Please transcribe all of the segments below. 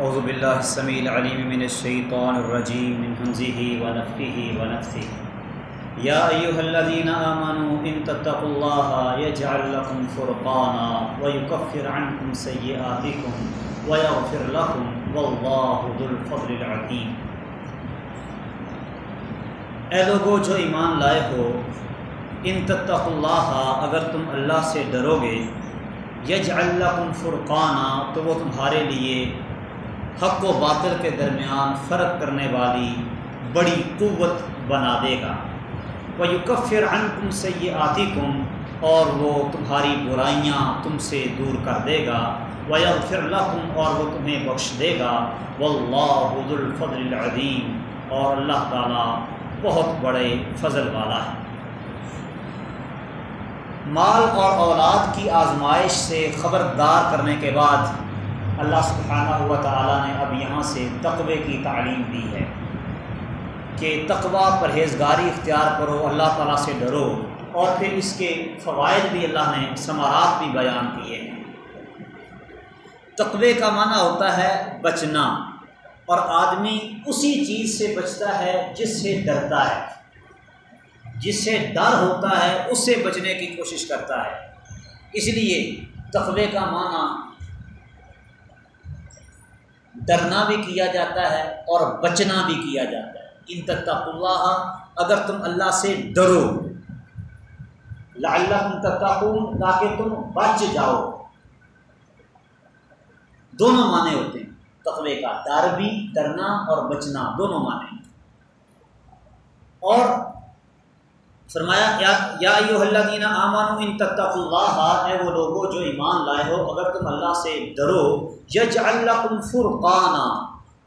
اعوذ باللہ السمیع العلیم من الشیطان الرجیم من حمزه ونفخه ونفثه یا ایها الذین آمنوا ان تتقوا الله يجعل لكم فرقانا ويكفر عنكم سيئاتكم ويغفر لكم والله ذو الفضل العظیم. اے لوگو جو ایمان لائے ہو، ان تتقوا اللہ اگر تم اللہ سے ڈرو گے، یجعل لکم فرقانا تو وہ تمہارے لیے حق و باطل کے درمیان فرق کرنے والی بڑی قوت بنا دے گا۔ وہ یکفر عنکم سیئاتکم اور وہ تمہاری برائیاں تم سے دور کر دے گا۔ ویغفر لکم اور وہ تمہیں بخش دے گا۔ واللہ ذو الفضل العظیم اور اللہ تعالیٰ بہت بڑے فضل والا ہے۔ مال اور اولاد کی آزمائش سے خبردار کرنے کے بعد اللہ سبحانہ ہوا تعالیٰ نے اب یہاں سے تقوی کی تعلیم دی ہے کہ تقوی پرہیزگاری اختیار کرو، اللہ تعالیٰ سے ڈرو اور پھر اس کے فوائد بھی اللہ نے، ثمرات بھی بیان کیے ہیں۔ تقوی کا معنی ہوتا ہے بچنا اور آدمی اسی چیز سے بچتا ہے جس سے ڈرتا ہے۔ جس سے ڈر ہوتا ہے، اس سے بچنے کی کوشش کرتا ہے۔ اس لیے تقوی کا معنی ڈرنا بھی کیا جاتا ہے اور بچنا بھی کیا جاتا ہے۔ ان تتق اللہ، اگر تم اللہ سے ڈرو اللہ تتقون، تاکہ تم بچ جاؤ۔ دونوں معنی ہوتے ہیں۔ تقوی کا ڈر بھی، ڈرنا اور بچنا دونوں معنی اور فرمایا، یا الذین آمنوا ان تتقوا اللہ، اے وہ لوگوں جو ایمان لائے ہو، اگر تم اللہ سے ڈرو، یجعل لکم فرقانا،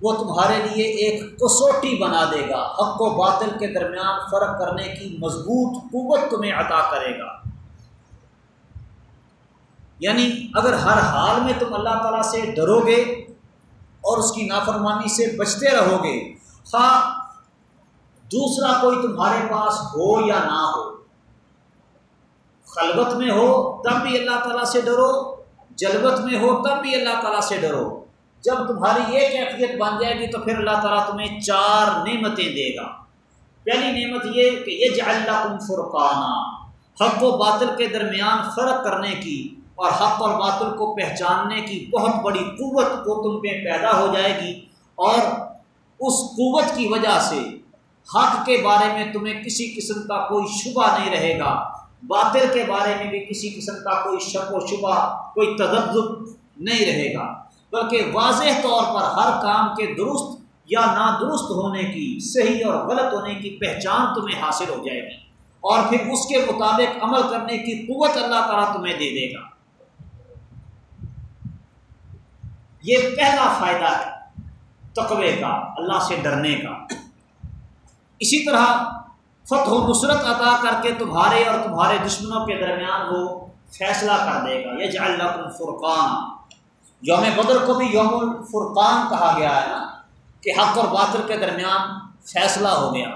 وہ تمہارے لیے ایک کسوٹی بنا دے گا، حق و باطل کے درمیان فرق کرنے کی مضبوط قوت تمہیں عطا کرے گا۔ یعنی اگر ہر حال میں تم اللہ تعالیٰ سے ڈرو گے اور اس کی نافرمانی سے بچتے رہو گے، خواہ دوسرا کوئی تمہارے پاس ہو یا نہ ہو، خلوت میں ہو تب بھی اللہ تعالیٰ سے ڈرو، جلوت میں ہو تب بھی اللہ تعالیٰ سے ڈرو۔ جب تمہاری یہ کیفیت بن جائے گی تو پھر اللہ تعالیٰ تمہیں چار نعمتیں دے گا۔ پہلی نعمت یہ کہ یہ جا تم فرقانہ حق و باطل کے درمیان فرق کرنے کی اور حق اور باطل کو پہچاننے کی بہت بڑی قوت کو تم پہ پیدا ہو جائے گی اور اس قوت کی وجہ سے حق کے بارے میں تمہیں کسی قسم کا کوئی شبہ نہیں رہے گا۔ باطل کے بارے میں بھی کسی قسم کا کوئی شک و شبہ، کوئی تجدد نہیں رہے گا۔ بلکہ واضح طور پر ہر کام کے درست یا نادرست ہونے کی، صحیح اور غلط ہونے کی پہچان تمہیں حاصل ہو جائے گی۔ اور پھر اس کے مطابق عمل کرنے کی قوت اللہ تعالیٰ تمہیں دے دے گا۔ یہ پہلا فائدہ ہے، تقوی کا، اللہ سے ڈرنے کا۔ اسی طرح فتح و نصرت عطا کر کے تمہارے اور تمہارے دشمنوں کے درمیان وہ فیصلہ کر دے گا یہ جا فرقان۔ یوم بدر کو بھی یوم الفرقان کہا گیا ہے نا، کہ حق اور باطل کے درمیان فیصلہ ہو گیا۔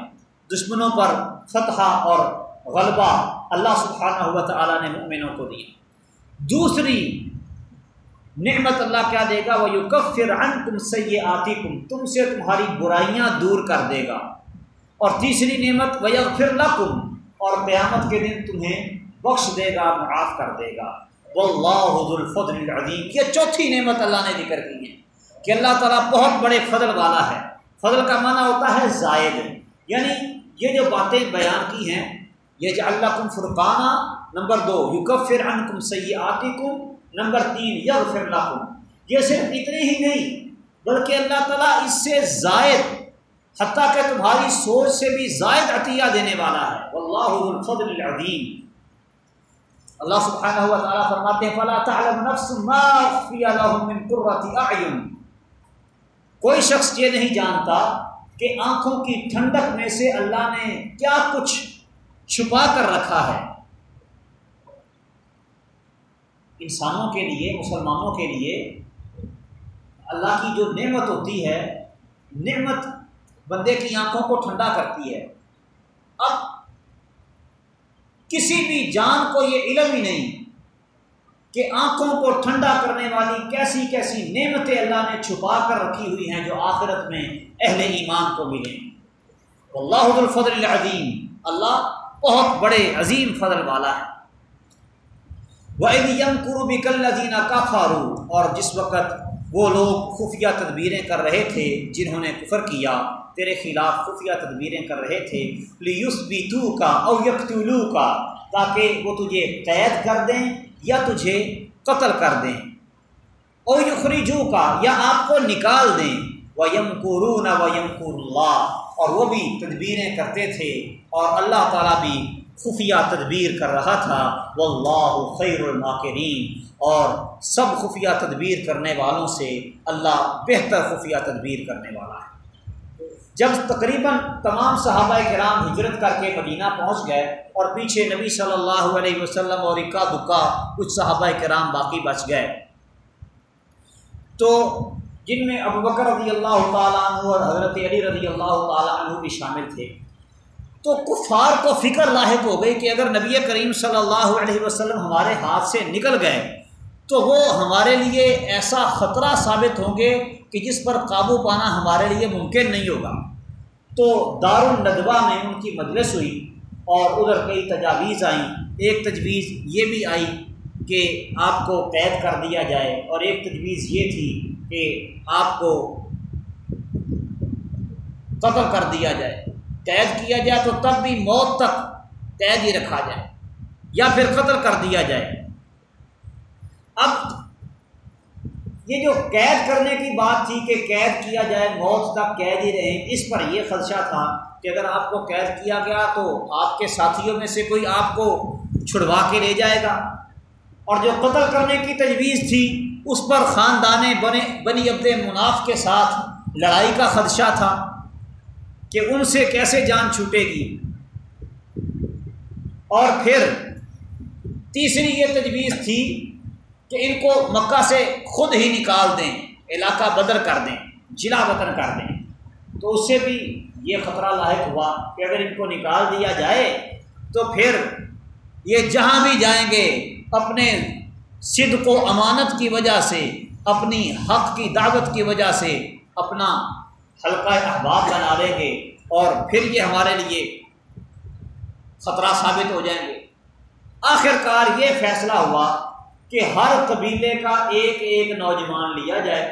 دشمنوں پر فتح اور غلبہ اللہ سبحانہ ہوا تعالیٰ نے مؤمنوں کو دیا۔ دوسری نعمت اللہ کیا دے گا؟ وہ یو کفر ان تم سے یہ آتی تم سے تمہاری برائیاں دور کر دے گا۔ اور تیسری نعمت ویغفر لکم اور قیامت کے دن تمہیں بخش دے گا، معاف کر دے گا۔ واللہ الفضل العظیم یہ چوتھی نعمت اللہ نے ذکر کی ہے کہ اللہ تعالیٰ بہت بڑے فضل والا ہے۔ فضل کا معنی ہوتا ہے زائد۔ یعنی یہ جو باتیں بیان کی ہیں یہ جو اللہ کم فرقانہ نمبر دو یکفر عنکم سیئاتکم نمبر تین یغفر لکم یہ صرف اتنے ہی نہیں، بلکہ اللہ تعالیٰ اس سے زائد حتیٰ کہ تمہاری سوچ سے بھی زائد عطیہ دینے والا ہے۔ واللہ الفضل العظیم۔ اللہ سبحانہ ہوا تعالیٰ فرماتے ہیں، فلا تعلم نفس ما اخفی لهم من قرۃ اعین کوئی شخص یہ نہیں جانتا کہ آنکھوں کی ٹھنڈک میں سے اللہ نے کیا کچھ چھپا کر رکھا ہے۔ انسانوں کے لیے، مسلمانوں کے لیے اللہ کی جو نعمت ہوتی ہے، نعمت بندے کی آنکھوں کو ٹھنڈا کرتی ہے۔ اب کسی بھی جان کو یہ علم ہی نہیں کہ آنکھوں کو ٹھنڈا کرنے والی کیسی کیسی نعمتیں اللہ نے چھپا کر رکھی ہوئی ہیں جو آخرت میں اہل ایمان کو ملیں۔ اللہ الفضل العظیم۔ اللہ بہت بڑے عظیم فضل والا ہے۔ وہ یم قرب الدینہ کا فارو اور جس وقت وہ لوگ خفیہ تدبیریں کر رہے تھے جنہوں نے کفر کیا تیرے خلاف خفیہ تدبیریں کر رہے تھے۔ لیوس بیتو کا او یکتولو کا تاکہ وہ تجھے قید کر دیں یا تجھے قتل کر دیں۔ او یخرجو کا یا آپ کو نکال دیں۔ و یم قرون و یم اللہ اور وہ بھی تدبیریں کرتے تھے۔ اور اللہ تعالیٰ بھی خفیہ تدبیر کر رہا تھا۔ واللہ خیر الماکرین اور سب خفیہ تدبیر کرنے والوں سے اللہ بہتر خفیہ تدبیر کرنے والا ہے۔ جب تقریباً تمام صحابہ کرام ہجرت کر کے مدینہ پہنچ گئے اور پیچھے نبی صلی اللہ علیہ وسلم اور اکا دکا کچھ صحابہ کرام باقی بچ گئے۔ تو جن میں ابو بکر رضی اللہ تعالیٰ عنہ اور حضرت علی رضی اللہ تعالیٰ عنہ بھی شامل تھے۔ تو کفار کو فکر لاحق ہو گئی کہ اگر نبی کریم صلی اللہ علیہ وسلم ہمارے ہاتھ سے نکل گئے تو وہ ہمارے لیے ایسا خطرہ ثابت ہوں گے کہ جس پر قابو پانا ہمارے لیے ممکن نہیں ہوگا۔ تو دار الندوہ میں ان کی مجلس ہوئی اور ادھر کئی تجاویز آئیں۔ ایک تجویز یہ بھی آئی کہ آپ کو قید کر دیا جائے اور ایک تجویز یہ تھی کہ آپ کو قتل کر دیا جائے۔ قید کیا جائے تو تب بھی موت تک قید ہی رکھا جائے یا پھر قتل کر دیا جائے۔ اب یہ جو قید کرنے کی بات تھی کہ قید کیا جائے، موت تک قید ہی رہیں اس پر یہ خدشہ تھا کہ اگر آپ کو قید کیا گیا تو آپ کے ساتھیوں میں سے کوئی آپ کو چھڑوا کے لے جائے گا۔ اور جو قتل کرنے کی تجویز تھی، اس پر خاندان بنے، بنی عبد مناف کے ساتھ لڑائی کا خدشہ تھا کہ ان سے کیسے جان چھوٹے گی۔ اور پھر تیسری یہ تجویز تھی کہ ان کو مکہ سے خود ہی نکال دیں، علاقہ بدر کر دیں جلا وطن کر دیں۔ تو اس سے بھی یہ خطرہ لاحق ہوا کہ اگر ان کو نکال دیا جائے تو پھر یہ جہاں بھی جائیں گے، اپنے صد و امانت کی وجہ سے، اپنی حق کی دعوت کی وجہ سے اپنا حلقہ احباب بنا لیں گے اور پھر یہ ہمارے لیے خطرہ ثابت ہو جائیں گے۔ آخر کار یہ فیصلہ ہوا کہ ہر قبیلے کا ایک ایک نوجوان لیا جائے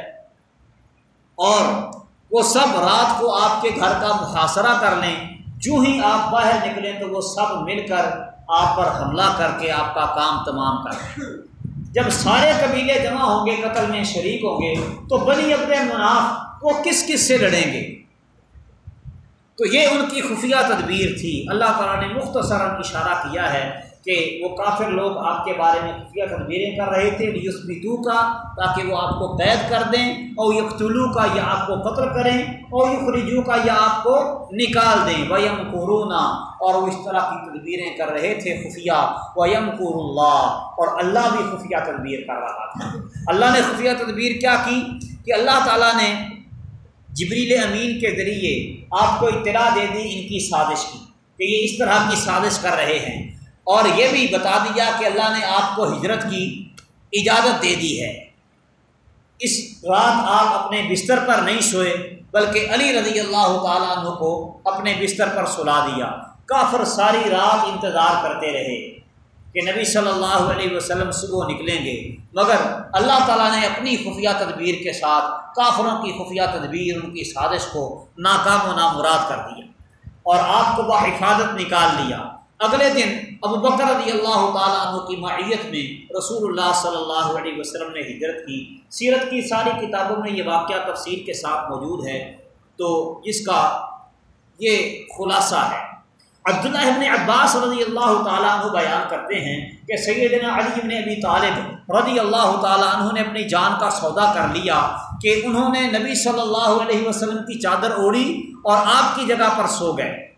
اور وہ سب رات کو آپ کے گھر کا محاصرہ کر لیں۔ جو ہی آپ باہر نکلیں تو وہ سب مل کر آپ پر حملہ کر کے آپ کا کام تمام کر دیں جب سارے قبیلے جمع ہوں گے، قتل میں شریک ہوں گے، تو بنی اپنے مناف وہ کس کس سے لڑیں گے؟ تو یہ ان کی خفیہ تدبیر تھی۔ اللہ تعالیٰ نے مختصر اشارہ کیا ہے کہ وہ کافر لوگ آپ کے بارے میں خفیہ تدبیریں کر رہے تھے یوسبدو کا تاکہ وہ آپ کو قید کر دیں اور یکتلو کا یا آپ کو قتل کریں اور یخرجو کا یا آپ کو نکال دیں۔ ویم کورونا اور وہ اس طرح کی تدبیریں کر رہے تھے خفیہ۔ ویم کور اللہ اور اللہ بھی خفیہ تدبیر کر رہا تھا۔ اللہ نے خفیہ تدبیر کیا کی؟ کہ اللہ تعالیٰ نے جبریل امین کے ذریعے آپ کو اطلاع دے دی ان کی سازش کی، کہ یہ اس طرح کی سازش کر رہے ہیں۔ اور یہ بھی بتا دیا کہ اللہ نے آپ کو ہجرت کی اجازت دے دی ہے۔ اس رات آپ اپنے بستر پر نہیں سوئے، بلکہ علی رضی اللہ تعالیٰ عنہ کو اپنے بستر پر سلا دیا۔ کافر ساری رات انتظار کرتے رہے کہ نبی صلی اللہ علیہ وسلم صبح نکلیں گے۔ مگر اللہ تعالیٰ نے اپنی خفیہ تدبیر کے ساتھ کافروں کی خفیہ تدبیر، ان کی سازش کو ناکام و نامراد کر دیا اور آپ کو وہ حفاظت نکال لیا اگلے دن ابو بکر رضی اللہ تعالیٰ عنہ کی معیت میں رسول اللہ صلی اللہ علیہ وسلم نے ہجرت کی۔ سیرت کی ساری کتابوں میں یہ واقعہ تفصیل کے ساتھ موجود ہے۔ تو اس کا یہ خلاصہ ہے۔ عبداللہ ابن عباس رضی اللہ تعالیٰ عنہ بیان کرتے ہیں کہ سیدنا علی ابن ابی طالب رضی اللہ تعالیٰ عنہ نے اپنی جان کا سودا کر لیا کہ انہوں نے نبی صلی اللہ علیہ وسلم کی چادر اوڑھی اور آپ کی جگہ پر سو گئے۔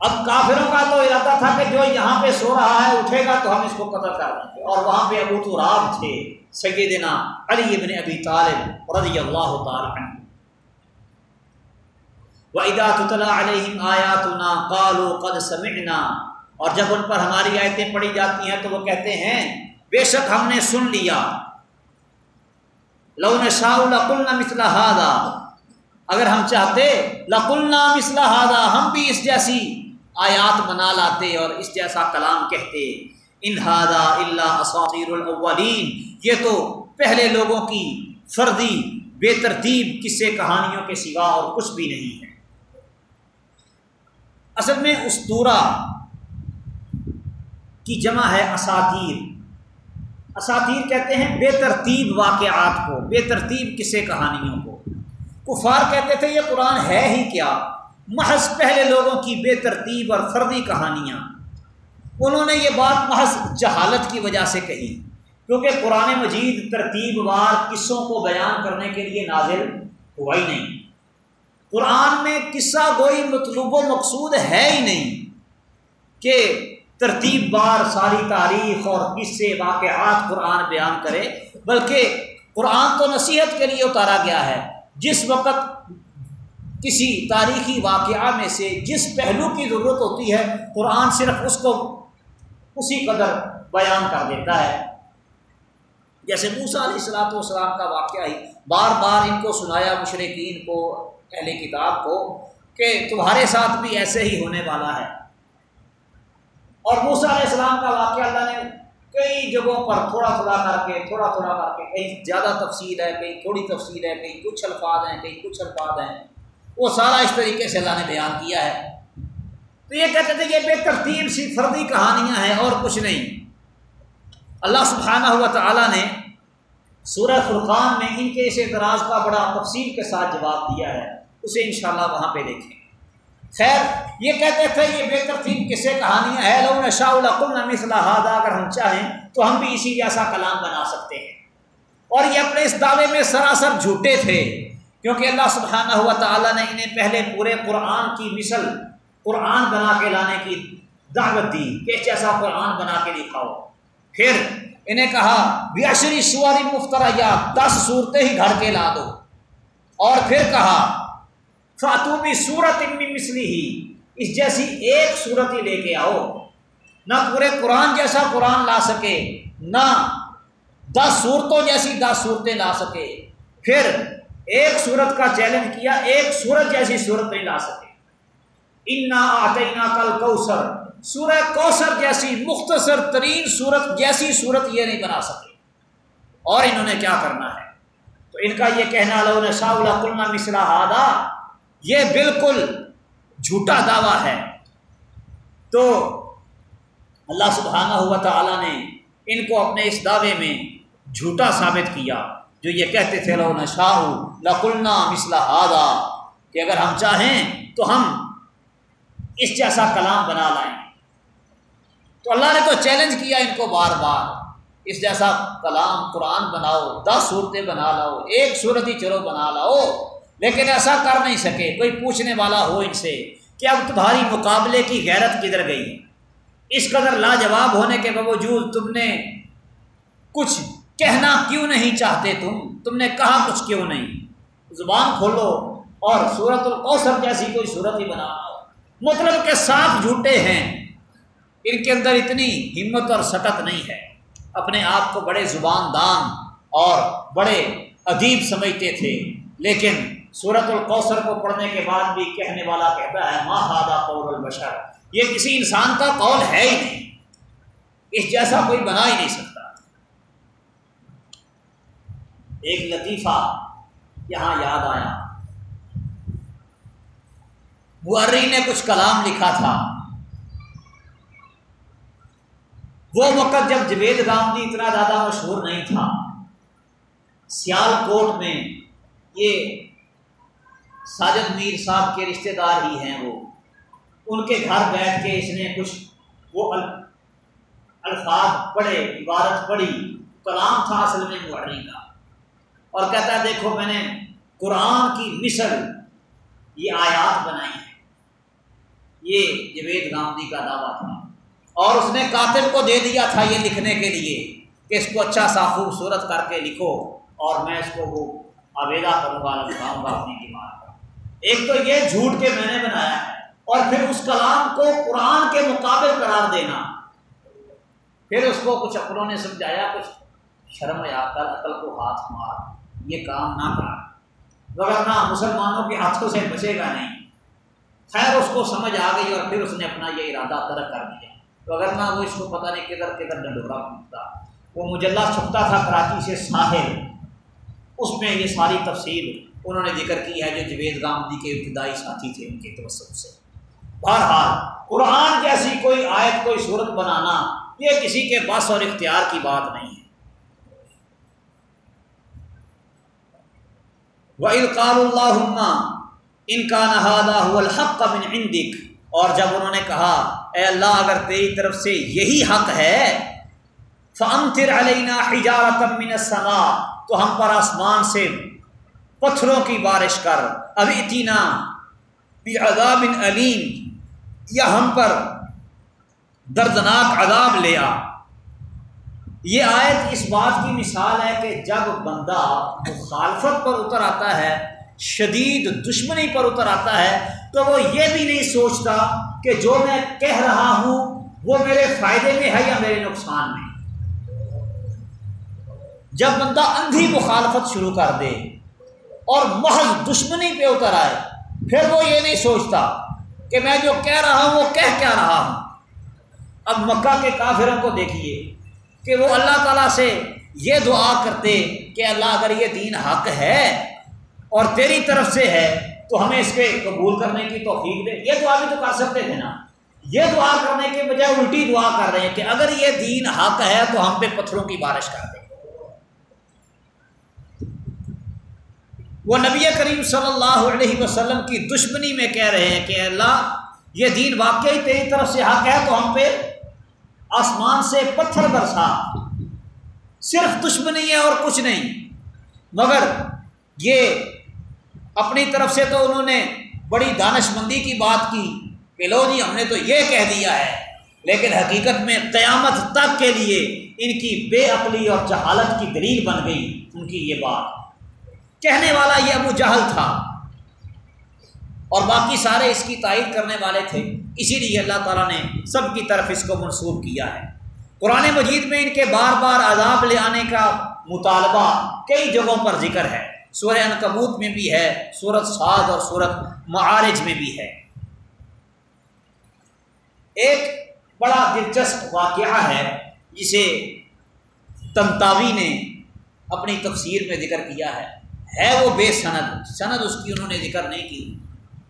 اب کافروں کا تو ارادہ تھا کہ جو یہاں پہ سو رہا ہے، اٹھے گا تو ہم اس کو قتل کر دیں گے۔ اور وہاں پہ ابو تو راب تھے، سیدنا علی ابن ابی طالب رضی اللہ تعالیٰ عنہ۔ وَإِذَا تُتَلَى عَلَيْهِمْ آيَاتُنَا قَالُوا قَدْ سَمِعْنَا۔ اور جب ان پر ہماری آیتیں پڑھی جاتی ہیں تو وہ کہتے ہیں، بے شک ہم نے سن لیا۔ لو نے شاہ القل مسلح اگر ہم چاہتے لقل مسلح ہادا ہم بھی اس جیسی آیات بنا لاتے اور اس جیسا کلام کہتے انہادا اللہ اساطیر الاولین یہ تو پہلے لوگوں کی فردی، بے ترتیب قصے کہانیوں کے سوا اور کچھ بھی نہیں ہے۔ اصل میں استورا کی جمع ہے اساتیر اساتیر کہتے ہیں بے ترتیب واقعات کو، بے ترتیب کسے کہانیوں کو۔ کفار کہتے تھے، یہ قرآن ہے ہی کیا؟ محض پہلے لوگوں کی بے ترتیب اور فردی کہانیاں۔ انہوں نے یہ بات محض جہالت کی وجہ سے کہی، کیونکہ قرآن مجید ترتیب وار قصوں کو بیان کرنے کے لیے نازل ہوا ہی نہیں۔ قرآن میں قصہ گوئی مطلوب و مقصود ہے ہی نہیں کہ ترتیب بار ساری تاریخ اور قصے، واقعات قرآن بیان کرے، بلکہ قرآن تو نصیحت کے لیے اتارا گیا ہے۔ جس وقت کسی تاریخی واقعہ میں سے جس پہلو کی ضرورت ہوتی ہے، قرآن صرف اس کو اسی قدر بیان کر دیتا ہے۔ جیسے موسا علیہ السلاۃ والسلام کا واقعہ ہی بار بار ان کو سنایا مشرقین کو، اہل کتاب کو، کہ تمہارے ساتھ بھی ایسے ہی ہونے والا ہے۔ اور موسا علیہ السلام کا واقعہ اللہ نے کئی جگہوں پر تھوڑا تھوڑا کر کے، تھوڑا تھوڑا کر کے کہیں زیادہ تفصیل ہے کہیں تھوڑی تفصیل ہے کہیں کچھ الفاظ ہیں کہیں کچھ الفاظ ہیں۔ وہ سارا اس طریقے سے اللہ نے بیان کیا ہے۔ تو یہ کہتے تھے یہ بے ترتیب سی فردی کہانیاں ہیں اور کچھ نہیں۔ اللہ سبحانہ ہوا تعالیٰ نے سورہ فرقان میں ان کے اس اعتراض کا بڑا تفصیل کے ساتھ جواب دیا ہے۔ اسے انشاءاللہ وہاں پہ دیکھیں۔ خیر، یہ کہتے تھے یہ بے ترتیب کسے کہانیاں ہے لو نے شاہ مثلا ہادا اگر ہم چاہیں تو ہم بھی اسی جیسا کلام بنا سکتے ہیں۔ اور یہ اپنے اس دعوے میں سراسر جھوٹے تھے۔ کیونکہ اللہ سبحانہ ہوا تعالیٰ نے انہیں پہلے پورے قرآن کی مثل قرآن بنا کے لانے کی دعوت دی کہ جیسا قرآن بنا کے دکھاؤ پھر انہیں کہا بیاشری سواری مفترا یا دس صورتیں ہی گھر کے لا دو۔ اور پھر کہا فاتوبی صورت مسلی ہی اس جیسی ایک صورت ہی لے کے آؤ۔ نہ پورے قرآن جیسا قرآن لا سکے، نہ دس صورتوں جیسی دس صورتیں لا سکے۔ پھر ایک صورت کا چیلنج کیا، ایک صورت جیسی صورت نہیں لا سکے۔ انا آتے کل کوسر سورہ کوسر جیسی مختصر ترین صورت جیسی صورت یہ نہیں بنا سکے۔ اور انہوں نے کیا کرنا ہے؟ تو ان کا یہ کہنا، لو نے شاہ اللہ مسرا ہادا یہ بالکل جھوٹا دعویٰ ہے۔ تو اللہ سبحانہ ہوا تعالیٰ نے ان کو اپنے اس دعوے میں جھوٹا ثابت کیا۔ جو یہ کہتے تھے، لو نہ لقلنا مسلح ہادا کہ اگر ہم چاہیں تو ہم اس جیسا کلام بنا لائیں۔ تو اللہ نے تو چیلنج کیا ان کو بار بار اس جیسا کلام قرآن بناؤ، دس صورتیں بنا لاؤ، ایک صورت ہی چلو، بنا لاؤ۔ لیکن ایسا کر نہیں سکے، کوئی پوچھنے والا ہو ان سے کہ اب تمہاری مقابلے کی غیرت کدھر گئی؟ اس قدر لاجواب ہونے کے باوجود تم نے کچھ کہنا کیوں نہیں چاہتے تم؟ تم نے کہا کچھ کیوں نہیں؟ زبان کھولو اور صورت القوثر جیسی کوئی صورت ہی بنا مطلب کہ صاف جھوٹے ہیں۔ ان کے اندر اتنی ہمت اور سٹت نہیں ہے۔ اپنے آپ کو بڑے زبان دان اور بڑے ادیب سمجھتے تھے۔ لیکن صورت القوثر کو پڑھنے کے بعد بھی کہنے والا کہتا ہے ماں ہادہ قول البشر؟ یہ کسی انسان کا قول ہے ہی نہیں۔ اس جیسا کوئی بنا ہی نہیں سکتا۔ ایک لطیفہ یہاں یاد آیا۔ مری نے کچھ کلام لکھا تھا۔ وہ وقت جب جوید رام جی اتنا زیادہ مشہور نہیں تھا۔ سیال کوٹ میں یہ ساجد میر صاحب کے رشتہ دار ہی ہیں وہ۔ ان کے گھر بیٹھ کے اس نے کچھ وہ الفاظ پڑھے، عبارت پڑھی۔ کلام تھا اصل میں محری کا۔ اور کہتا ہے، دیکھو میں نے قرآن کی مثل یہ آیات بنائی ہے یہ جوید گاندھی کا دعویٰ تھا۔ اور اس نے کاتب کو دے دیا تھا یہ لکھنے کے لیے کہ اس کو اچھا سا خوبصورت کر کے لکھو اور میں اس کو وہ آویدا کروں گا لکھاؤں گا، اپنی دیوار ایک تو یہ جھوٹ کے میں نے بنایا ہے اور پھر اس کلام کو قرآن کے مقابل قرار دینا۔ پھر اس کو کچھ اپنوں نے سمجھایا، کچھ شرم یا کر عقل کو ہاتھ مار۔ یہ کام نہ کر وغیرہ مسلمانوں کے ہاتھوں سے بچے گا نہیں۔ خیر اس کو سمجھ آ گئی اور پھر اس نے اپنا یہ ارادہ ترک کر دیا۔ تو اگر نہ وہ اس کو پتہ نہیں کدھر کدھر ڈنڈورا پھونکتا۔ وہ مجلہ چھپتا تھا کراچی سے ساحل۔ اس میں یہ ساری تفصیل انہوں نے ذکر کی ہے جو جوید گامدی کے ابتدائی ساتھی تھے ان کے توسط سے۔ بہرحال، قرآن جیسی کوئی آیت، کوئی صورت بنانا یہ کسی کے بس اور اختیار کی بات نہیں ہے۔ وہ القال اللہ ان کا نہادا الحق من عندک اور جب انہوں نے کہا، اے اللہ، اگر تیری طرف سے یہی حق ہے فامطر علینا حجارت من السماء، تو ہم پر آسمان سے پتھروں کی بارش کر۔ ابھی اتینا بعذاب علیم یا ہم پر دردناک عذاب لیا یہ آیت اس بات کی مثال ہے کہ جب بندہ مخالفت پر اتر آتا ہے، شدید دشمنی پر اتر آتا ہے، تو وہ یہ بھی نہیں سوچتا کہ جو میں کہہ رہا ہوں وہ میرے فائدے میں ہے یا میرے نقصان میں۔ جب بندہ اندھی مخالفت شروع کر دے اور محض دشمنی پہ اتر آئے، پھر وہ یہ نہیں سوچتا کہ میں جو کہہ رہا ہوں وہ کہہ کیا رہا ہوں۔ اب مکہ کے کافروں کو دیکھیے۔ کہ وہ اللہ تعالیٰ سے یہ دعا کرتے کہ اللہ اگر یہ دین حق ہے اور تیری طرف سے ہے تو ہمیں اس کے قبول کرنے کی توفیق دے۔ یہ دعا بھی تو کر سکتے تھے نا۔ یہ دعا کرنے کے بجائے الٹی دعا کر رہے ہیں کہ اگر یہ دین حق ہے تو ہم پہ پتھروں کی بارش کر دیں۔ وہ نبی کریم صلی اللہ علیہ وسلم کی دشمنی میں کہہ رہے ہیں کہ اللہ، یہ دین واقعی تیری طرف سے حق ہے تو ہم پہ آسمان سے پتھر برسا۔ صرف دشمنی ہے اور کچھ نہیں۔ مگر یہ اپنی طرف سے تو انہوں نے بڑی دانش مندی کی بات کی کہ لو جی ہم نے تو یہ کہہ دیا ہے، لیکن حقیقت میں قیامت تک کے لیے ان کی بے عقلی اور جہالت کی دلیل بن گئی ان کی یہ بات۔ کہنے والا یہ ابو جہل تھا۔ اور باقی سارے اس کی تائید کرنے والے تھے۔ اسی لیے اللہ تعالیٰ نے سب کی طرف اس کو منسوخ کیا ہے۔ قرآن مجید میں ان کے بار بار عذاب لے آنے کا مطالبہ کئی جگہوں پر ذکر ہے۔ سورہ انکبوت میں بھی ہے، سورت سعد اور سورت معارج میں بھی ہے۔ ایک بڑا دلچسپ واقعہ ہے، جسے تنتاوی نے اپنی تفسیر میں ذکر کیا ہے۔ ہے وہ بے سند۔ سند اس کی انہوں نے ذکر نہیں کی۔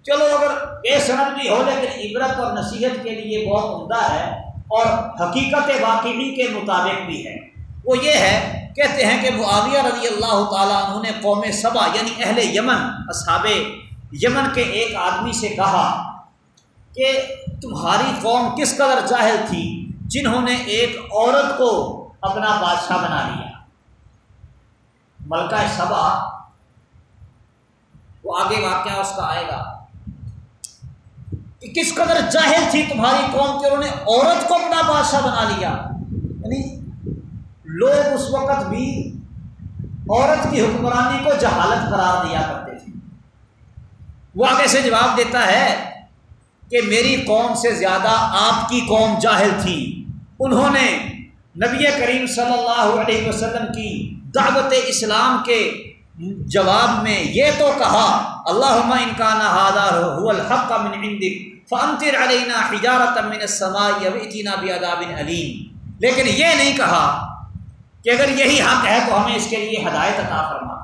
چلو اگر بے سند بھی ہو لیکن عبرت اور نصیحت کے لیے بہت عمدہ ہے اور حقیقت واقعی کے مطابق بھی ہے۔ وہ یہ ہے، کہتے ہیں کہ معاویہ رضی اللہ تعالیٰ انہوں نے قوم صبا یعنی اہل یمن، اصحاب یمن کے ایک آدمی سے کہا کہ تمہاری قوم کس قدر جاہل تھی جنہوں نے ایک عورت کو اپنا بادشاہ بنا لیا۔ ملکہ صبا وہ آگے واقعہ اس کا آئے گا۔ کہ کس قدر جاہل تھی تمہاری قوم کہ انہوں نے عورت کو اپنا بادشاہ بنا لیا۔ یعنی لوگ اس وقت بھی عورت کی حکمرانی کو جہالت قرار دیا کرتے تھے۔ وہ آگے سے جواب دیتا ہے کہ میری قوم سے زیادہ آپ کی قوم جاہل تھی۔ انہوں نے نبی کریم صلی اللہ علیہ وسلم کی دعوت اسلام کے جواب میں یہ تو کہا اللہ ان کا الحق من عندك فانطر علینا حجارت من السماء یبتینا بعذاب علیم۔ لیکن یہ نہیں کہا کہ اگر یہی حق ہے تو ہمیں اس کے لیے ہدایت عطا فرما۔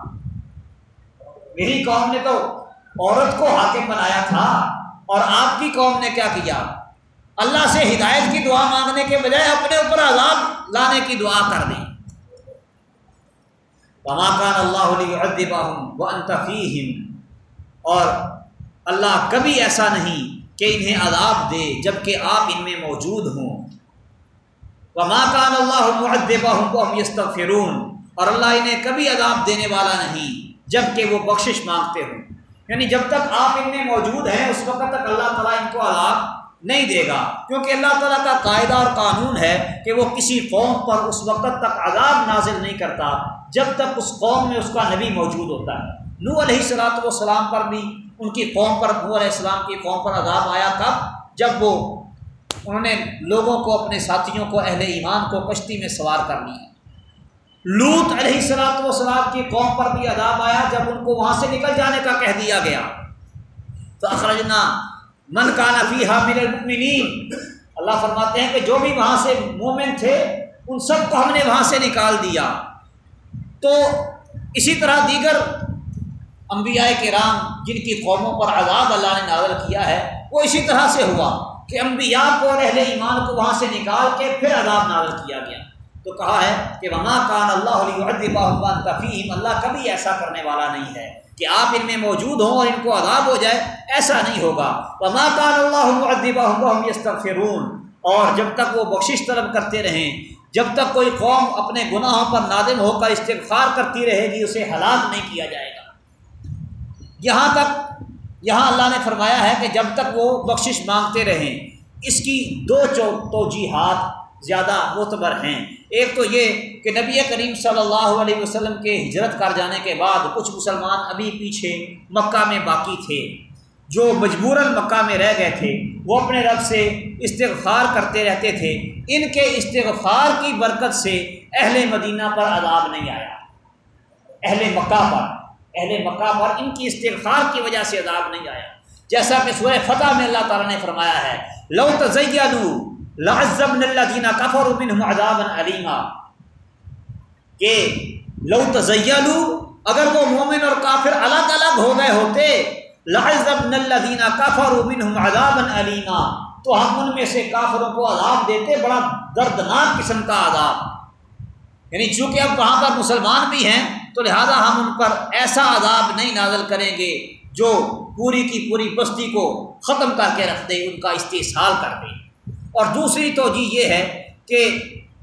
میری قوم نے تو عورت کو حاکم بنایا تھا اور آپ کی قوم نے کیا کیا؟ اللہ سے ہدایت کی دعا مانگنے کے بجائے اپنے اوپر عذاب لانے کی دعا کر دی۔ کان اللہ علیہ وہ انتفیم اور اللہ کبھی ایسا نہیں کہ انہیں عذاب دے جبکہ آپ ان میں موجود ہوں۔ وما کان اللہ محدبہ کو ہم یستغفرون اور اللہ انہیں کبھی عذاب دینے والا نہیں جبکہ وہ بخشش مانگتے ہوں۔ یعنی جب تک آپ ان میں موجود ہیں، اس وقت تک اللہ تعالیٰ ان کو عذاب نہیں دے گا۔ کیونکہ اللہ تعالیٰ کا قاعدہ اور قانون ہے کہ وہ کسی قوم پر اس وقت تک عذاب نازل نہیں کرتا جب تک اس قوم میں اس کا نبی موجود ہوتا ہے۔ نو علیہ السلاۃ والسلام پر بھی ان کی قوم پر نور علیہ السلام کی قوم پر عذاب آیا کب جب وہ انہوں نے لوگوں کو، اپنے ساتھیوں کو، اہل ایمان کو کشتی میں سوار کر لی لوت علیہ السلاط وسلام کی قوم پر بھی عذاب آیا۔ جب ان کو وہاں سے نکل جانے کا کہہ دیا گیا۔ تو اخرجنا من کا نفی حامل المؤمنین۔ اللہ فرماتے ہیں کہ جو بھی وہاں سے مومن تھے، ان سب کو ہم نے وہاں سے نکال دیا۔ تو اسی طرح دیگر انبیاء کے رام جن کی قوموں پر عذاب اللہ نے نازل کیا ہے، وہ اسی طرح سے ہوا کہ انبیاء کو اور اہل ایمان کو وہاں سے نکال کے پھر عذاب نازل کیا گیا۔ تو کہا ہے کہ وما کان اللہ علیہ کفیم اللہ کبھی ایسا کرنے والا نہیں ہے کہ آپ ان میں موجود ہوں اور ان کو عذاب ہو جائے، ایسا نہیں ہوگا۔ وما کان اللہ یستغفرون اور جب تک وہ بخشش طلب کرتے رہیں، جب تک کوئی قوم اپنے گناہوں پر نادم ہو کر استغفار کرتی رہے گی، اسے ہلاک نہیں کیا جائے یہاں تک، یہاں اللہ نے فرمایا ہے کہ جب تک وہ بخشش مانگتے رہیں، اس کی دو توجیحات زیادہ معتبر ہیں۔ ایک تو یہ کہ نبی کریم صلی اللہ علیہ وسلم کے ہجرت کر جانے کے بعد کچھ مسلمان ابھی پیچھے مکہ میں باقی تھے۔ جو مجبوراً مکہ میں رہ گئے تھے، وہ اپنے رب سے استغفار کرتے رہتے تھے۔ ان کے استغفار کی برکت سے اہل مدینہ پر عذاب نہیں آیا۔ اہل مکہ پر۔ اہل مکہ پر ان کی استغفار کی وجہ سے عذاب نہیں آیا۔ جیسا کہ سورہ فتح میں اللہ تعالیٰ نے فرمایا ہے، لو تزیلو لعزم الذین کفروا منهم عذابا علیما کہ لو تزیلو اگر وہ مومن اور کافر الگ الگ ہو گئے ہوتے لعزم الذین کفروا منهم عذابا علیما تو ہم ان میں سے کافروں کو عذاب دیتے، بڑا دردناک قسم کا عذاب۔ یعنی چونکہ اب وہاں پر مسلمان بھی ہیں تو لہٰذا ہم ان پر ایسا عذاب نہیں نازل کریں گے جو پوری کی پوری بستی کو ختم کر کے رکھ دے، ان کا استحصال کر دے۔ اور دوسری تو جی یہ ہے کہ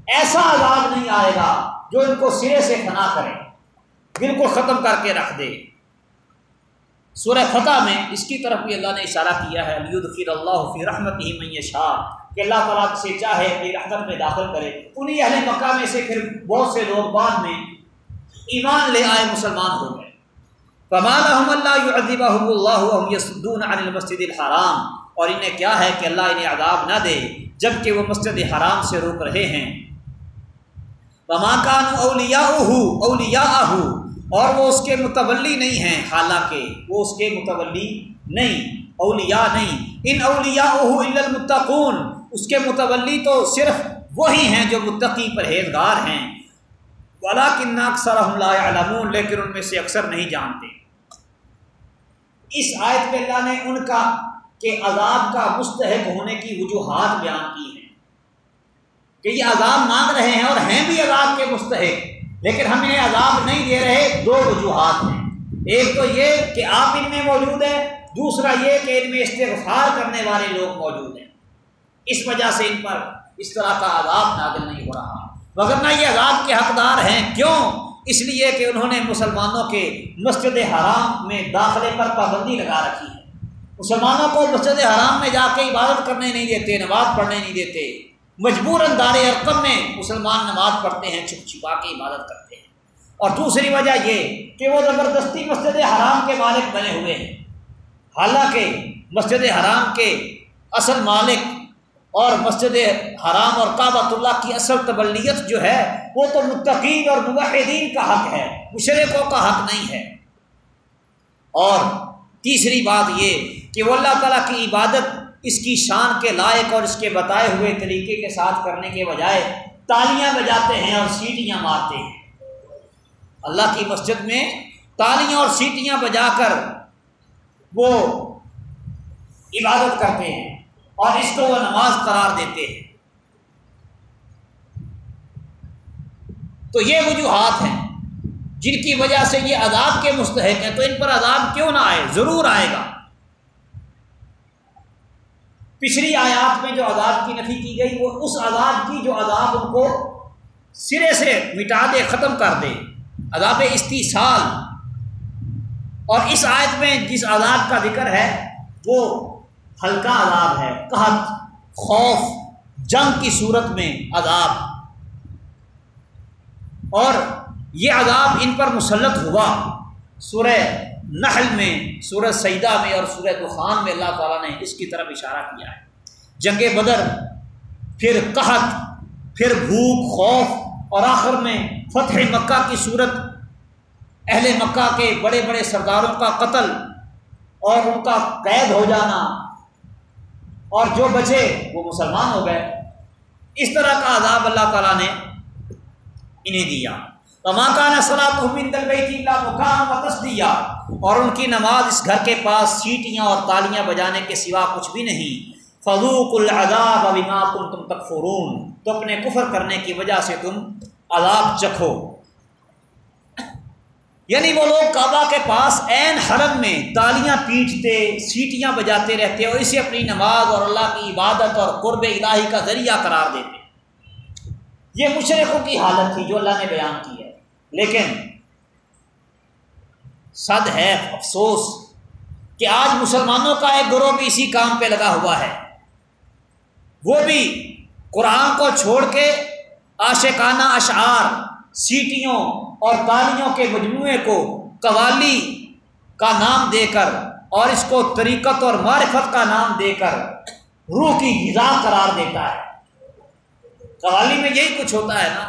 ایسا عذاب نہیں آئے گا جو ان کو سرے سے فنا کرے، بالکل ختم کر کے رکھ دے۔ سورہ فتح میں اس کی طرف بھی اللہ نے اشارہ کیا ہے فی اللہ فی رحمت ہی میں شاہ کہ اللہ تعالیٰ سے چاہے اپنی رحمت میں داخل کرے۔ انہیں اہل مکہ میں سے پھر بہت سے لوگ بعد میں ایمان لے آئے مسلمان ہو گئے کمال احمد اللہ اللہ عن المسجد الحرام اور انہیں کیا ہے کہ اللہ انہیں عذاب نہ دے جبکہ وہ مسجد حرام سے روک رہے ہیں۔ وما کان اولیا اولیا اور وہ اس کے متولی نہیں ہیں، حالانکہ وہ اس کے متولی نہیں، اولیاء نہیں۔ ان اولیاء المتقون، اس کے متولی تو صرف وہی ہیں جو متقی پرہیزگار ہیں۔ والا کن اکثر علمون لیکن ان میں سے اکثر نہیں جانتے۔ اس آیت پہ اللہ نے ان کا کہ عذاب کا مستحق ہونے کی وجوہات بیان کی ہیں۔ کہ یہ عذاب مانگ رہے ہیں اور ہیں بھی عذاب کے مستحق، لیکن ہم انہیں عذاب نہیں دے رہے، دو وجوہات ہیں۔ ایک تو یہ کہ آپ ان میں موجود ہیں، دوسرا یہ کہ ان میں استغفار کرنے والے لوگ موجود ہیں۔ اس وجہ سے ان پر اس طرح کا عذاب نازل نہیں ہو رہا۔ وغیرہ یہ عذاب کے حقدار ہیں۔ کیوں؟ اس لیے کہ انہوں نے مسلمانوں کے مسجد حرام میں داخلے پر پابندی لگا رکھی ہے۔ مسلمانوں کو مسجد حرام میں جا کے عبادت کرنے نہیں دیتے، نماز پڑھنے نہیں دیتے۔ مجبور اندار ارقم میں مسلمان نماز پڑھتے ہیں، چھپ چھپا کے عبادت کرتے ہیں۔ اور دوسری وجہ یہ کہ وہ زبردستی مسجد حرام کے مالک بنے ہوئے ہیں۔ حالانکہ مسجد حرام کے اصل مالک اور مسجد حرام اور کعبۃ اللہ کی اصل تبلیت جو ہے وہ تو متقین اور مبحدین کا حق ہے مشرقوں کا حق نہیں ہے۔ اور تیسری بات یہ کہ وہ اللہ تعالیٰ کی عبادت اس کی شان کے لائق اور اس کے بتائے ہوئے طریقے کے ساتھ کرنے کے بجائے تالیاں بجاتے ہیں اور سیٹیاں مارتے ہیں۔ اللہ کی مسجد میں تالیاں اور سیٹیاں بجا کر وہ عبادت کرتے ہیں۔ اور اس کو وہ نماز قرار دیتے ہیں۔ تو یہ وجوہات ہیں۔ جن کی وجہ سے یہ عذاب کے مستحق ہیں، تو ان پر عذاب کیوں نہ آئے؟ ضرور آئے گا۔ پچھلی آیات میں جو عذاب کی نفی کی گئی، وہ اس عذاب کی جو عذاب ان کو سرے سے مٹا دے، ختم کر دے۔ عذاب استحصال۔ اور اس آیت میں جس عذاب کا ذکر ہے، وہ ہلکا عذاب ہے، قحط، خوف، جنگ کی صورت میں عذاب۔ اور یہ عذاب ان پر مسلط ہوا۔ سورہ نحل میں سورج سیدہ میں اور سورہ دخان میں اللہ تعالیٰ نے اس کی طرف اشارہ کیا ہے۔ جنگ بدر، پھر قحط، پھر بھوک، خوف اور آخر میں فتح مکہ کی صورت۔ اہل مکہ کے بڑے بڑے سرداروں کا قتل اور ان کا قید ہو جانا۔ اور جو بچے وہ مسلمان ہو گئے، اس طرح کا عذاب اللہ تعالیٰ نے انہیں دیا۔ دیا اور ان کی نماز اس گھر کے پاس سیٹیاں اور تالیاں بجانے کے سوا کچھ بھی نہیں۔ فضوق العذاب ابیما کم تم تک فرون تو اپنے کفر کرنے کی وجہ سے تم عذاب چکھو۔ یعنی وہ لوگ کعبہ کے پاس عین حرم میں تالیاں پیٹتے، سیٹیاں بجاتے رہتے اور اسے اپنی نماز اور اللہ کی عبادت اور قرب الہی کا ذریعہ قرار دیتے۔ یہ مشرقوں کی حالت تھی جو اللہ نے بیان کی ہے۔ لیکن صد ہے، افسوس کہ آج مسلمانوں کا ایک گروہ بھی اسی کام پہ لگا ہوا ہے۔ وہ بھی قرآن کو چھوڑ کے عاشقانہ اشعار، سیٹیوں اور تالیوں کے مجموعے کو قوالی کا نام دے کر اور اس کو طریقت اور معرفت کا نام دے کر روح کی غذا قرار دیتا ہے۔ قوالی میں یہی کچھ ہوتا ہے نا۔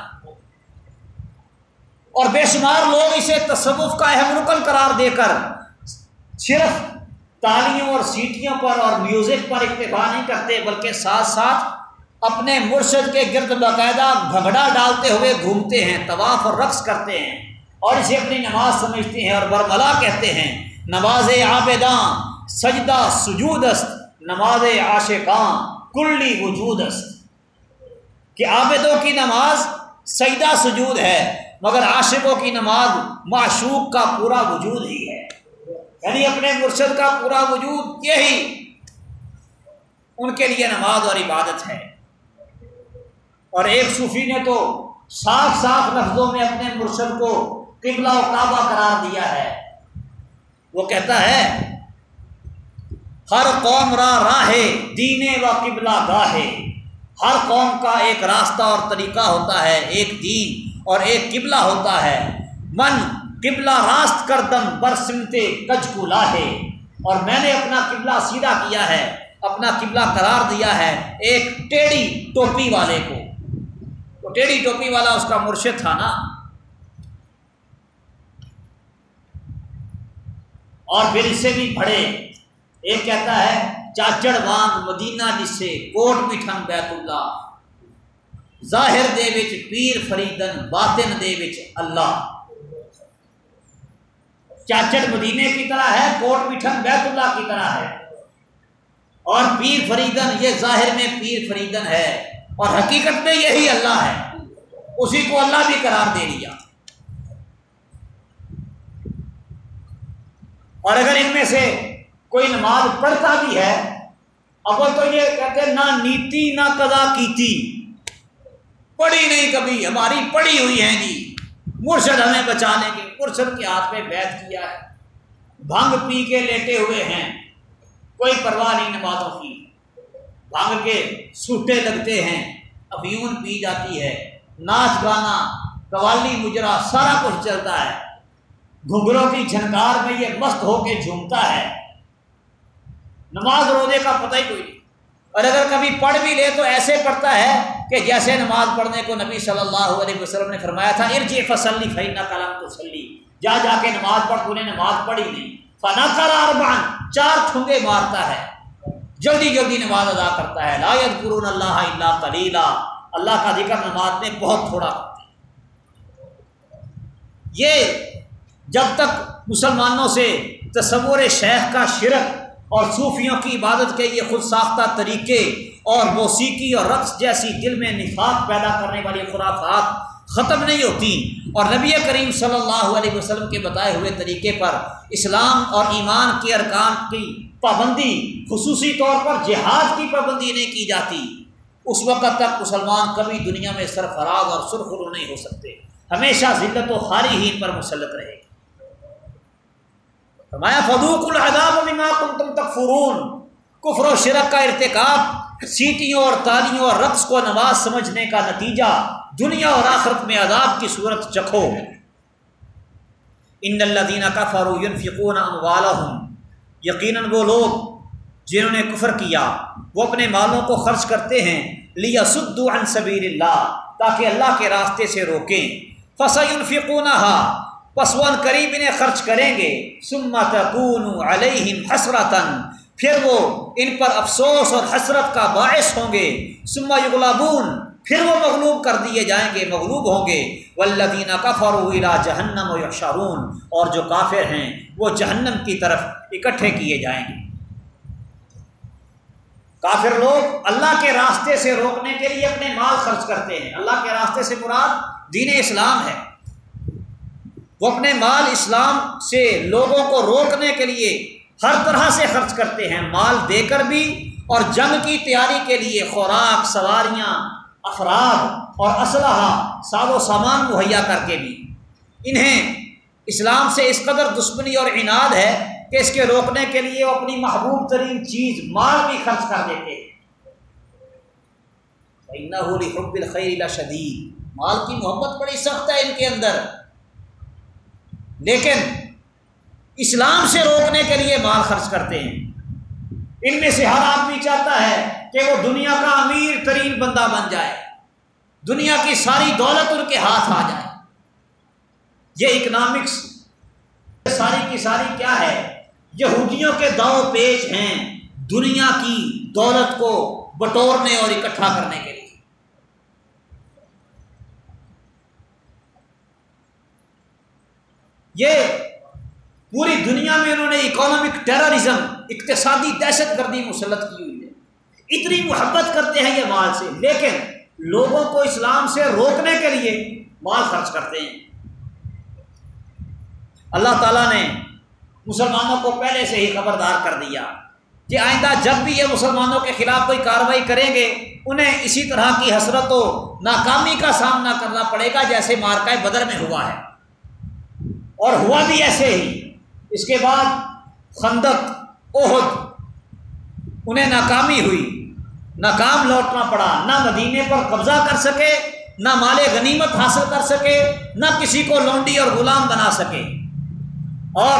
اور بے شمار لوگ اسے تصوف کا اہم رکن قرار دے کر صرف تالیوں اور سیٹیوں پر اور میوزک پر اکتفا نہیں کرتے، بلکہ ساتھ ساتھ اپنے مرشد کے گرد باقاعدہ گھگڑا ڈالتے ہوئے گھومتے ہیں، طواف اور رقص کرتے ہیں اور اسے اپنی نماز سمجھتے ہیں اور برملا کہتے ہیں، نماز آبداں سجدہ سجودست، نماز عاشقاں کلی وجودست۔ کہ عابدوں کی نماز سجدہ سجود ہے، مگر عاشقوں کی نماز معشوق کا پورا وجود ہی ہے۔ یعنی اپنے مرشد کا پورا وجود یہی ان کے لیے نماز اور عبادت ہے۔ اور ایک صوفی نے تو صاف صاف لفظوں میں اپنے مرشد کو قبلہ و کعبہ قرار دیا ہے۔ وہ کہتا ہے، ہر قوم را راہ دینے و قبلہ گاہ۔ ہر قوم کا ایک راستہ اور طریقہ ہوتا ہے، ایک دین اور ایک قبلہ ہوتا ہے۔ من قبلہ راست کردم برسمتے کج کو لاہے۔ اور میں نے اپنا قبلہ سیدھا کیا ہے، اپنا قبلہ قرار دیا ہے ایک ٹیڑھی ٹوپی والے کو۔ وہ ٹیڑھی ٹوپی والا اس کا مرشد تھا نا۔ اور پھر اس سے بھی بڑے۔ ایک کہتا ہے، چاچڑ وانگ مدینہ جسے کوٹ مٹھن بیت اللہ۔ ظاہر دے وچ پیر فریدن، باطن دے وچ اللہ۔ چاچڑ مدینے کی طرح ہے، کوٹ مٹھن بیت اللہ کی طرح ہے۔ اور پیر فریدن، یہ ظاہر میں پیر فریدن ہے۔ اور حقیقت میں یہی اللہ ہے۔ اسی کو اللہ بھی قرار دے دیا اور اگر ان میں سے کوئی نماز پڑھتا بھی ہے اگر تو یہ کہتے نہ نیتی، نہ قضا کیتی۔ پڑھی نہیں کبھی، ہماری پڑھی ہوئی ہیں جی۔ مرشد ہمیں بچانے کے مرشد کے ہاتھ میں بیت کیا ہے۔ بھنگ پی کے لیٹے ہوئے ہیں۔ کوئی پرواہ نہیں نمازوں کی۔ بھنگ کے سوٹے لگتے ہیں ابیون پی جاتی ہے، ناچ گانا، قوالی مجرا، سارا کچھ چلتا ہے۔ گھنگروں کی جھنکار میں یہ مست ہو کے جھومتا ہے۔ نماز روزے کا پتہ ہی کوئی نہیں۔ اور اگر کبھی پڑھ بھی لے تو ایسے پڑھتا ہے کہ جیسے نماز پڑھنے کو نبی صلی اللہ علیہ وسلم نے فرمایا تھا ارج فصلی فینا کلام تو سلی جا جا کے نماز پڑھ، تو نے نماز پڑھی نہیں۔ فنا اربان چار ٹھنگے مارتا ہے۔ جلدی جلدی نماز ادا کرتا ہے۔ لایت قرون اللہ اللہ کلیلہ اللہ کا ذکر نماز میں بہت تھوڑا یہ جب تک مسلمانوں سے تصور شیخ کا شرک اور صوفیوں کی عبادت کے یہ خود ساختہ طریقے اور موسیقی اور رقص جیسی دل میں نفاق پیدا کرنے والی خرافات ختم نہیں ہوتی اور نبی کریم صلی اللہ علیہ وسلم کے بتائے ہوئے طریقے پر اسلام اور ایمان کے ارکان کی پابندی خصوصی طور پر جہاد کی پابندی نہیں کی جاتی۔ اس وقت تک مسلمان کبھی دنیا میں سرفراز اور سرخرو نہیں ہو سکتے۔ ہمیشہ ذلت و خاری ہی پر مسلط رہے۔ گی فرمایا فدوق الحداب تم تک فرون کفر و شرک کا ارتکاب سیٹیوں اور تالیوں اور رقص کو نماز سمجھنے کا نتیجہ دنیا اور آخرت میں عذاب کی صورت چکھو۔ ان اللہ دینہ کا فارون فکون ہوں یقیناً وہ لوگ جنہوں نے کفر کیا، وہ اپنے مالوں کو خرچ کرتے ہیں لیا سدو عن سبیل اللہ تاکہ اللہ کے راستے سے روکیں۔ فصن فکون پسون قریب انہیں خرچ کریں گے۔ سمت علیہم حسرتاً، پھر وہ ان پر افسوس اور حسرت کا باعث ہوں گے۔ سما یغلابون پھر وہ مغلوب کر دیے جائیں گے، مغلوب ہوں گے۔ ولدینہ الا جہنم و یکشارون اور جو کافر ہیں، وہ جہنم کی طرف اکٹھے کیے جائیں گے۔ کافر لوگ اللہ کے راستے سے روکنے کے لیے اپنے مال خرچ کرتے ہیں۔ اللہ کے راستے سے مراد دین اسلام ہے۔ وہ اپنے مال اسلام سے لوگوں کو روکنے کے لیے ہر طرح سے خرچ کرتے ہیں۔ مال دے کر بھی اور جنگ کی تیاری کے لیے خوراک، سواریاں افراد اور اسلحہ ساد و سامان مہیا کر کے بھی۔ انہیں اسلام سے اس قدر دشمنی اور عناد ہے کہ اس کے روکنے کے لیے وہ اپنی محبوب ترین چیز مال بھی خرچ کر دیتے۔ ہیں حب الخیر شدید مال کی محبت بڑی سخت ہے ان کے اندر۔ لیکن اسلام سے روکنے کے لیے مال خرچ کرتے ہیں۔ ان میں سے ہر آدمی چاہتا ہے کہ وہ دنیا کا امیر ترین بندہ بن جائے۔ دنیا کی ساری دولت ان کے ہاتھ آ جائے۔ یہ اکنامکس ساری کی ساری کیا ہے؟ یہودیوں کے داؤ پیش ہیں دنیا کی دولت کو بٹورنے اور اکٹھا کرنے کے لیے۔ یہ پوری دنیا میں انہوں نے اکانومک ٹیررزم اقتصادی دہشت گردی مسلط کی ہوئی ہے۔ اتنی محبت کرتے ہیں یہ مال سے، لیکن لوگوں کو اسلام سے روکنے کے لیے مال خرچ کرتے ہیں۔ اللہ تعالیٰ نے مسلمانوں کو پہلے سے ہی خبردار کر دیا کہ آئندہ جب بھی یہ مسلمانوں کے خلاف کوئی کارروائی کریں گے، انہیں اسی طرح کی حسرت و ناکامی کا سامنا کرنا پڑے گا جیسے مارکا بدر میں ہوا ہے۔ اور ہوا بھی ایسے ہی۔ اس کے بعد خندق عہد انہیں ناکامی ہوئی۔ ناکام لوٹنا پڑا۔ نہ مدینے پر قبضہ کر سکے، نہ مال غنیمت حاصل کر سکے، نہ کسی کو لونڈی اور غلام بنا سکے۔ اور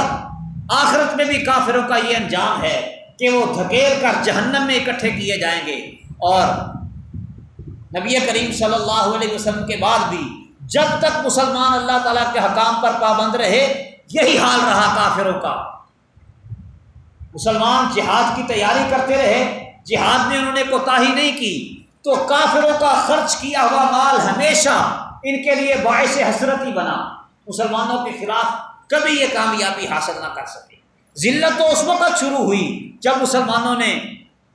آخرت میں بھی کافروں کا یہ انجام ہے کہ وہ دھکیل کر جہنم میں اکٹھے کیے جائیں گے۔ اور نبی کریم صلی اللہ علیہ وسلم کے بعد بھی جب تک مسلمان اللہ تعالیٰ کے حکام پر پابند رہے، یہی حال رہا کافروں کا۔ مسلمان جہاد کی تیاری کرتے رہے، جہاد میں انہوں نے کوتاہی نہیں کی، تو کافروں کا خرچ کیا ہوا مال ہمیشہ ان کے لیے باعث حسرت ہی بنا۔ مسلمانوں کے خلاف کبھی یہ کامیابی حاصل نہ کر سکے۔ ذلت تو اس وقت شروع ہوئی جب مسلمانوں نے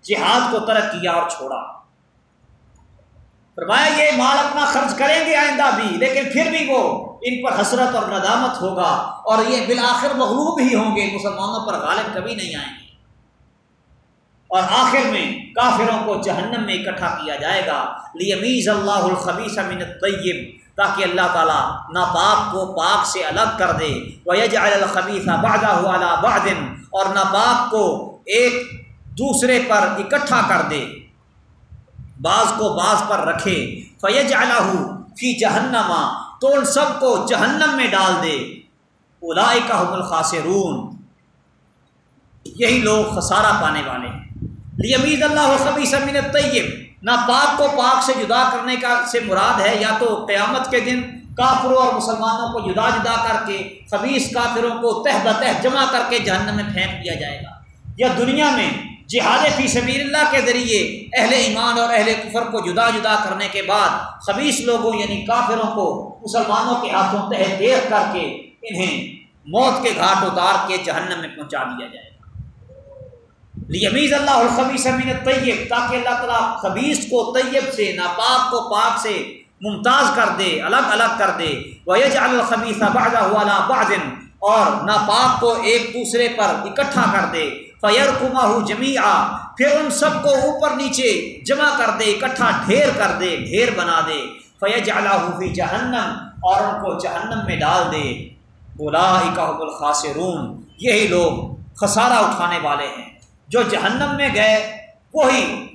جہاد کو ترک کیا اور چھوڑا۔ فرمایا یہ مال اپنا خرچ کریں گے آئندہ بھی، لیکن پھر بھی وہ ان پر حسرت اور ندامت ہوگا اور یہ بالآخر مغلوب ہی ہوں گے، مسلمانوں پر غالب کبھی نہیں آئیں گے۔ اور آخر میں کافروں کو جہنم میں اکٹھا کیا جائے گا۔ لیمیز اللہ الخبیث من الطیب تاکہ اللہ تعالیٰ ناپاک کو پاک سے الگ کر دے۔ ویج الخبیثہ بادہ والا بادن اور ناپاک کو ایک دوسرے پر اکٹھا کر دے۔ بعض کو بعض پر رکھے۔ فیج الح فی جہنما تو ان سب کو جہنم میں ڈال دے۔ الائی کا حکم الخاصرون یہی لوگ خسارہ پانے والے ہیں۔ لیمید اللہ خبی سمین طیب نہ پاک کو پاک سے جدا کرنے کا سے مراد ہے، یا تو قیامت کے دن کافروں اور مسلمانوں کو جدا جدا کر کے خبیص کافروں کو تہ بتہ جمع کر کے جہنم میں پھینک دیا جائے گا۔ یا دنیا میں جہاد فی سبیل اللہ کے ذریعے اہل ایمان اور اہل کفر کو جدا جدا کرنے کے بعد خبیص لوگوں یعنی کافروں کو مسلمانوں کے ہاتھوں تہ دیکھ کر کے انہیں موت کے گھاٹ اتار کے جہنم میں پہنچا دیا جائے گا۔ لیمیز اللہ الخبیث من طیب تاکہ اللہ تعالیٰ خبیص کو طیب سے، ناپاک کو پاک سے ممتاز کر دے، الگ الگ کر دے۔ ویج الخبیث بعضہ والا بعضن اور ناپاک کو ایک دوسرے پر اکٹھا کر دے۔ فیر کما ہو پھر ان سب کو اوپر نیچے جمع کر دے، اکٹھا ڈھیر کر دے، ڈھیر بنا دے۔ فیج فی جہنم اور ان کو جہنم میں ڈال دے۔ بولا الخاصرون یہی لوگ خسارہ اٹھانے والے ہیں۔ جو جہنم میں گئے، وہی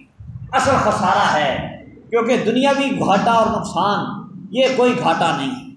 اصل خسارہ ہے۔ کیونکہ دنیاوی گھاٹا اور نقصان، یہ کوئی گھاٹا نہیں۔